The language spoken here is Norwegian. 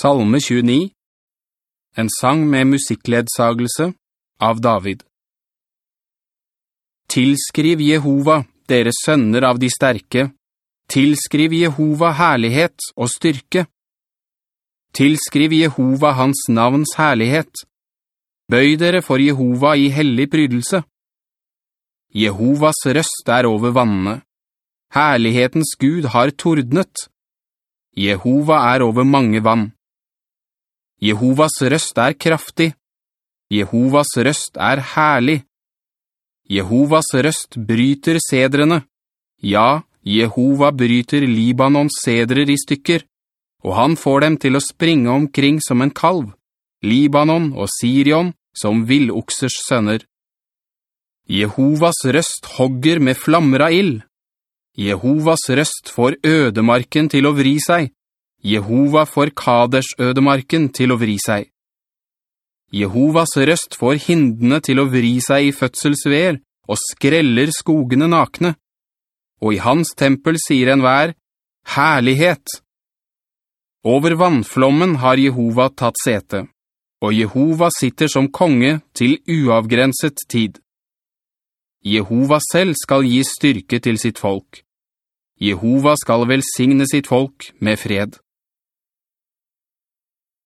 Salme 29 En sang med musikkledsagelse av David Tilskriv Jehova, dere sønner av de sterke. Tilskriv Jehova herlighet og styrke. Tilskriv Jehova hans navns herlighet. Bøy dere for Jehova i hellig prydelse. Jehovas røst er over vannene. Herlighetens Gud har tordnet. Jehova er over mange vann. Jehovas røst er kraftig. Jehovas røst er herlig. Jehovas røst bryter sedrene. Ja, Jehova bryter Libanons sedrer i stykker, og han får dem til å springe omkring som en kalv, Libanon og Sirion som villoksers sønner. Jehovas røst hogger med flammer av ild. Jehovas røst får ødemarken til å vri seg. Jehova får Kaders ødemarken til å vri seg. Jehovas røst får hindene til å vri seg i fødselsver og skreller skogene nakne. Og i hans tempel sier en vær, «Herlighet!» Over vannflommen har Jehova tatt sete, og Jehova sitter som konge til uavgrenset tid. Jehova selv skal gi styrke til sitt folk. Jehova skal velsigne sitt folk med fred.